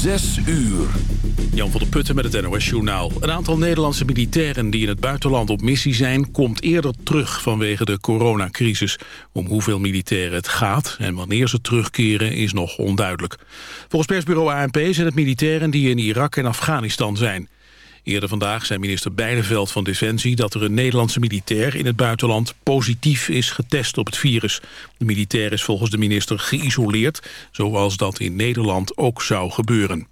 Zes uur. Jan van der Putten met het NOS Journaal. Een aantal Nederlandse militairen die in het buitenland op missie zijn... komt eerder terug vanwege de coronacrisis. Om hoeveel militairen het gaat en wanneer ze terugkeren is nog onduidelijk. Volgens persbureau ANP zijn het militairen die in Irak en Afghanistan zijn. Eerder vandaag zei minister Bijleveld van Defensie... dat er een Nederlandse militair in het buitenland positief is getest op het virus. De militair is volgens de minister geïsoleerd... zoals dat in Nederland ook zou gebeuren.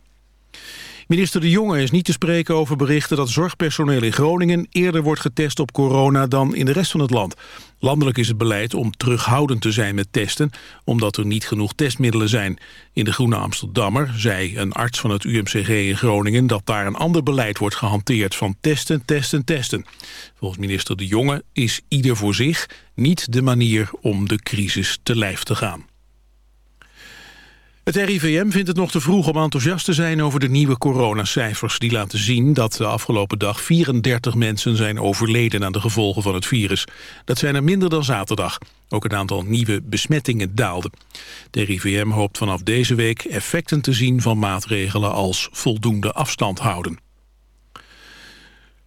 Minister De Jonge is niet te spreken over berichten dat zorgpersoneel in Groningen eerder wordt getest op corona dan in de rest van het land. Landelijk is het beleid om terughoudend te zijn met testen, omdat er niet genoeg testmiddelen zijn. In de Groene Amsterdammer zei een arts van het UMCG in Groningen dat daar een ander beleid wordt gehanteerd van testen, testen, testen. Volgens minister De Jonge is ieder voor zich niet de manier om de crisis te lijf te gaan. Het RIVM vindt het nog te vroeg om enthousiast te zijn over de nieuwe coronacijfers. Die laten zien dat de afgelopen dag 34 mensen zijn overleden aan de gevolgen van het virus. Dat zijn er minder dan zaterdag. Ook het aantal nieuwe besmettingen daalde. De RIVM hoopt vanaf deze week effecten te zien van maatregelen als voldoende afstand houden.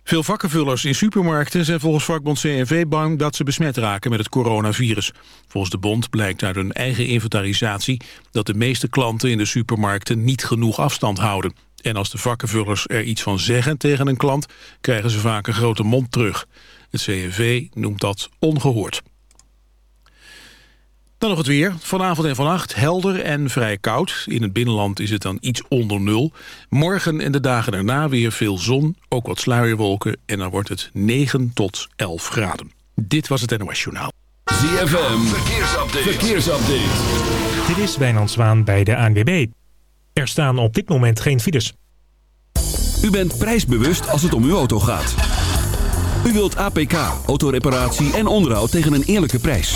Veel vakkenvullers in supermarkten zijn volgens vakbond CNV bang dat ze besmet raken met het coronavirus. Volgens de bond blijkt uit hun eigen inventarisatie dat de meeste klanten in de supermarkten niet genoeg afstand houden. En als de vakkenvullers er iets van zeggen tegen een klant, krijgen ze vaak een grote mond terug. Het CNV noemt dat ongehoord. Dan nog het weer. Vanavond en vannacht helder en vrij koud. In het binnenland is het dan iets onder nul. Morgen en de dagen daarna weer veel zon, ook wat sluierwolken... en dan wordt het 9 tot 11 graden. Dit was het NOS Journaal. ZFM, verkeersupdate. verkeersupdate. Dit is Wijnand Zwaan bij de ANWB. Er staan op dit moment geen files. U bent prijsbewust als het om uw auto gaat. U wilt APK, autoreparatie en onderhoud tegen een eerlijke prijs.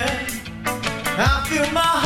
I feel my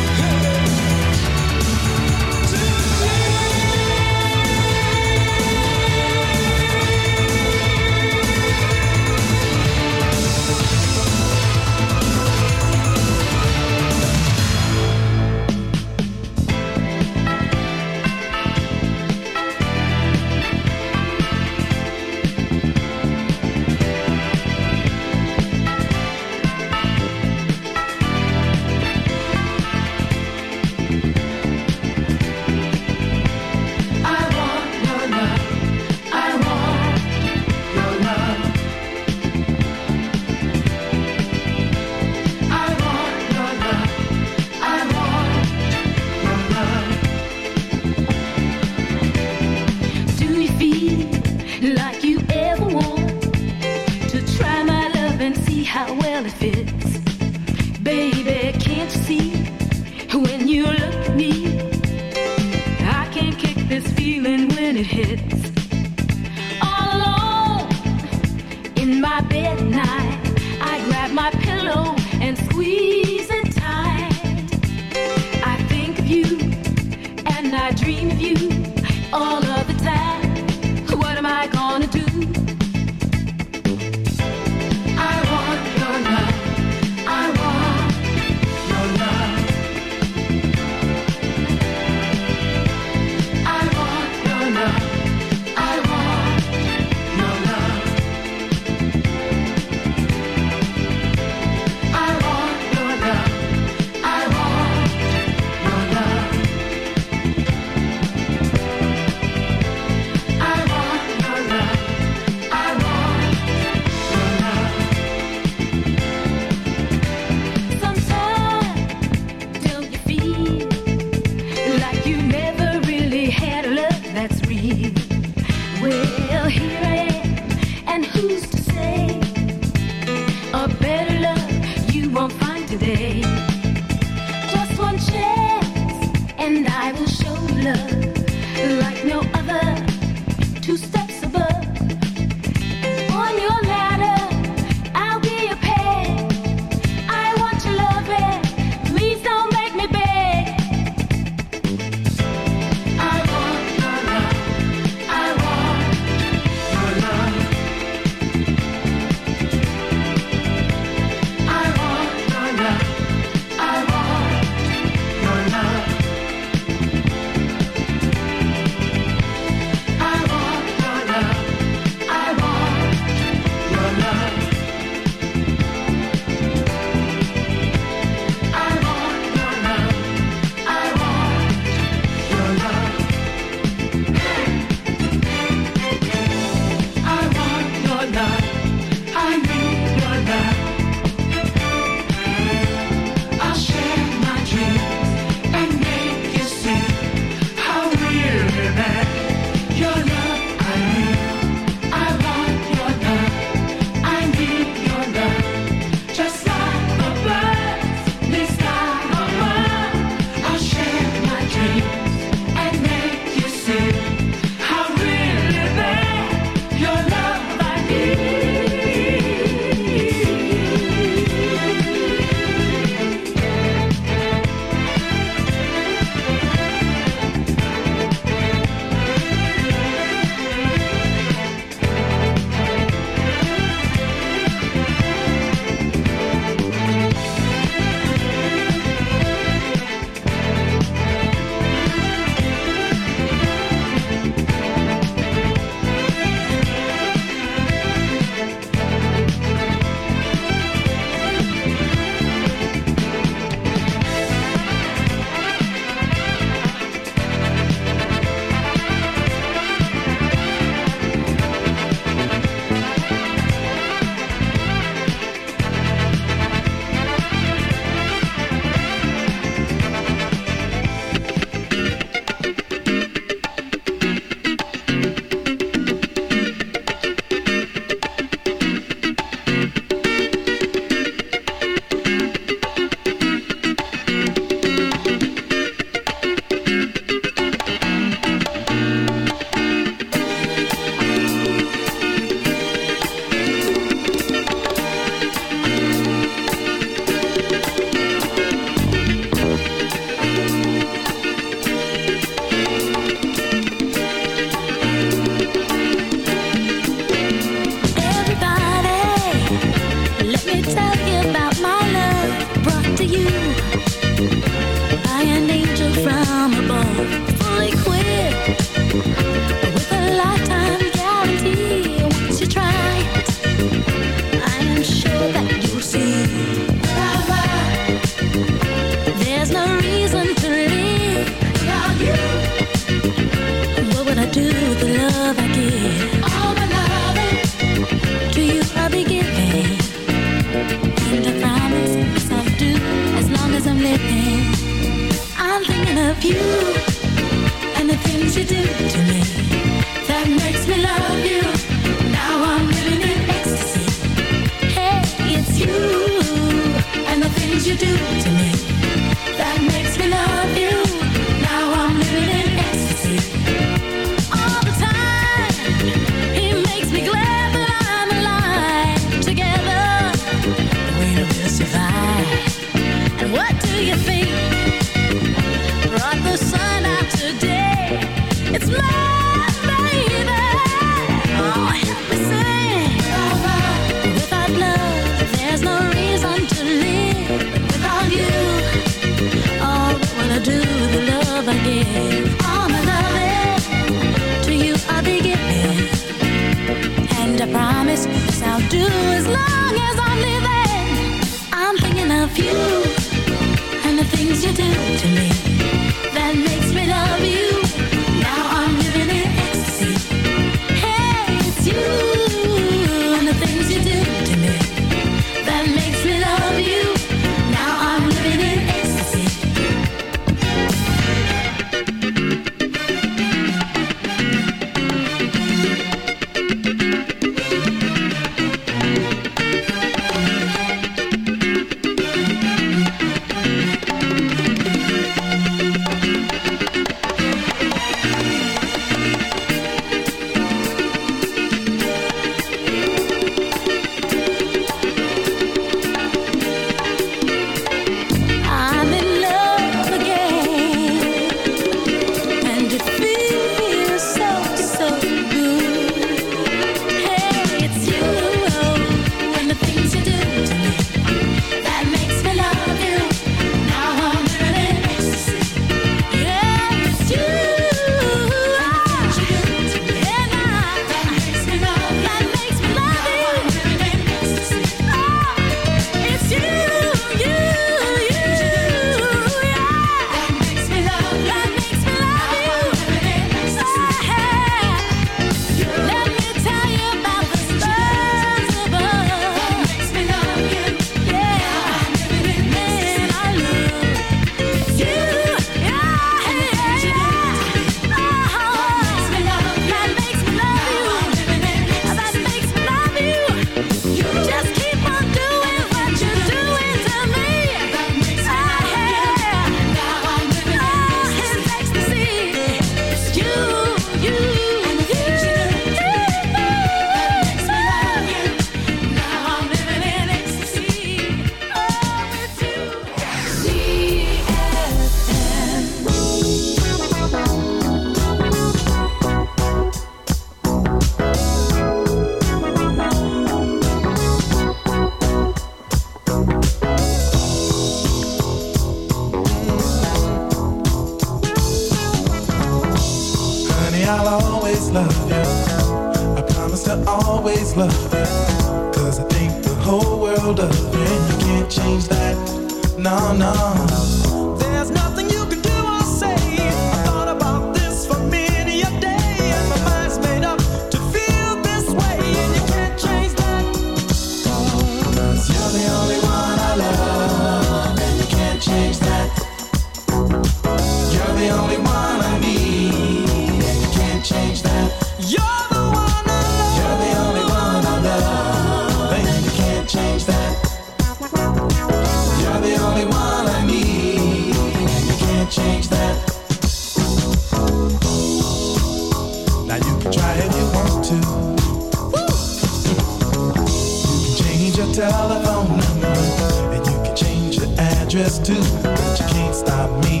too. But you can't stop me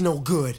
no good.